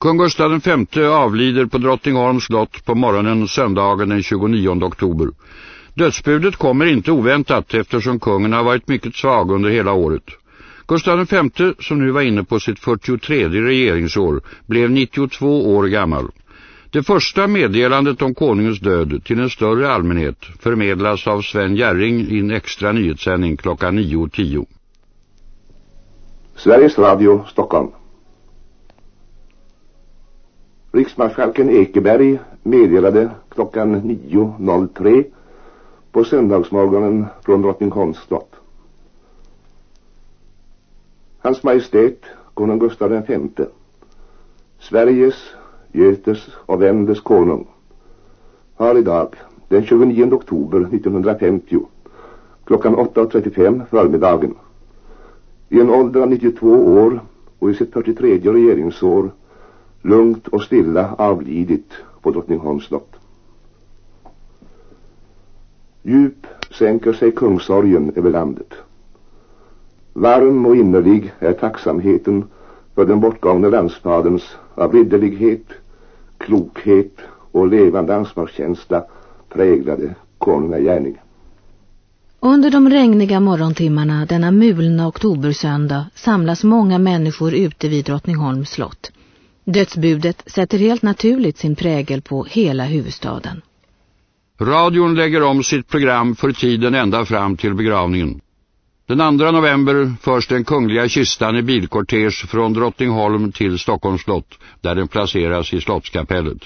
Kung Gustav V avlider på Drottningholms slott på morgonen söndagen den 29 oktober. Dödsbudet kommer inte oväntat eftersom kungen har varit mycket svag under hela året. Gustav V, som nu var inne på sitt 43 regeringsår, blev 92 år gammal. Det första meddelandet om konungens död till en större allmänhet förmedlas av Sven Järring i en extra nyhetssändning klockan 9.10. Sveriges Radio, Stockholm. Riksmarskalken Ekeberg meddelade klockan 9.03 på söndagsmorgonen från Drottningholms slott. Hans Majestät, konung Gustav V, Sveriges, Götes och Vendes konung, har idag, den 29 oktober 1950, klockan 8.35 förmiddagen, i en ålder av 92 år och i sitt 43 regeringsår lugnt och stilla avlidit på Drottningholms slott. Djup sänker sig kungsorgen över landet. Varm och innerlig är tacksamheten för den bortgångne landsfaderns av ridderlighet, klokhet och levande ansvarskänsla präglade konungagärning. Under de regniga morgontimmarna denna mulna oktobersöndag samlas många människor ute vid Drottningholms slott. Dödsbudet sätter helt naturligt sin prägel på hela huvudstaden. Radion lägger om sitt program för tiden ända fram till begravningen. Den 2 november förs den kungliga kistan i bilkortege från Drottningholm till Stockholms slott, där den placeras i slottskapellet.